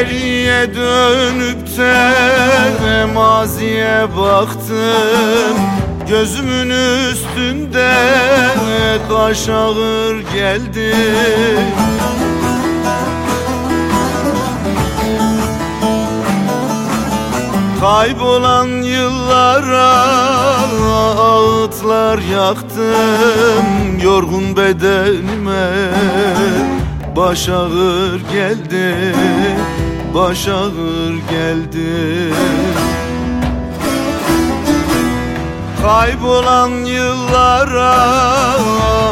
Geçmişe dönüp de maziye baktım. Gözümün üstünde taş ağır geldi. Kaybolan yıllara ağıtlar yaktım. Yorgun bedenime baş ağır geldi Baş ağır geldi. Kaybolan yıllara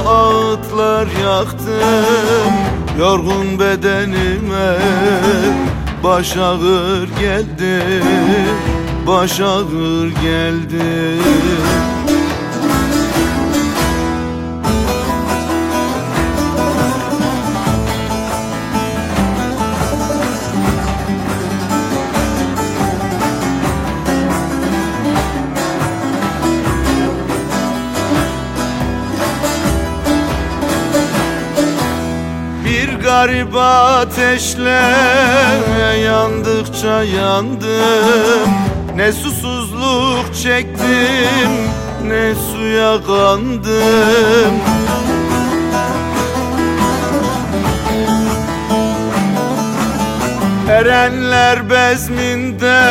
ağıtlar yaktım Yorgun bedenime baş ağır geldi. Baş ağır geldi garip ateşle yandıkça yandım. Ne susuzluk çektim ne suya kandım. Erenler bezminde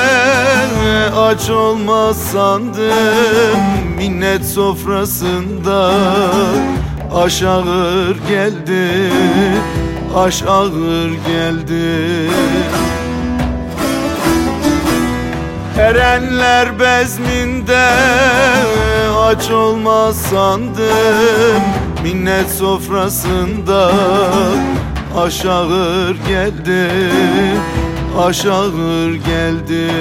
aç olmaz sandım. Minnet sofrasında aş ağır geldi Aş ağır geldi. Erenler bezminde aç olmaz sandım Minnet sofrasında aş ağır geldi. Aş ağır geldi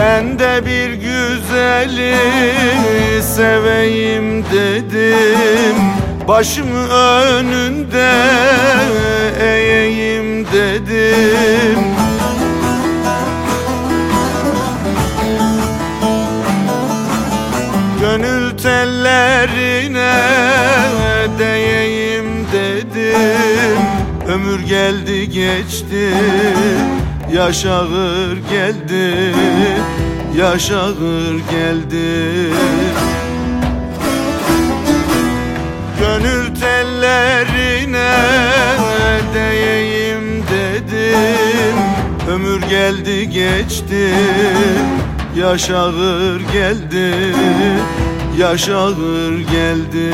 Ben de bir güzeli seveyim dedim. Başımı önünde eğeyim dedim. Gönül tellerine değeyim dedim. Ömür geldi geçti Yaş ağır geldi Yaş ağır geldi. Gönül tellerine değeyim dedim. Ömür geldi geçti. Yaş ağır geldi. Yaş ağır geldi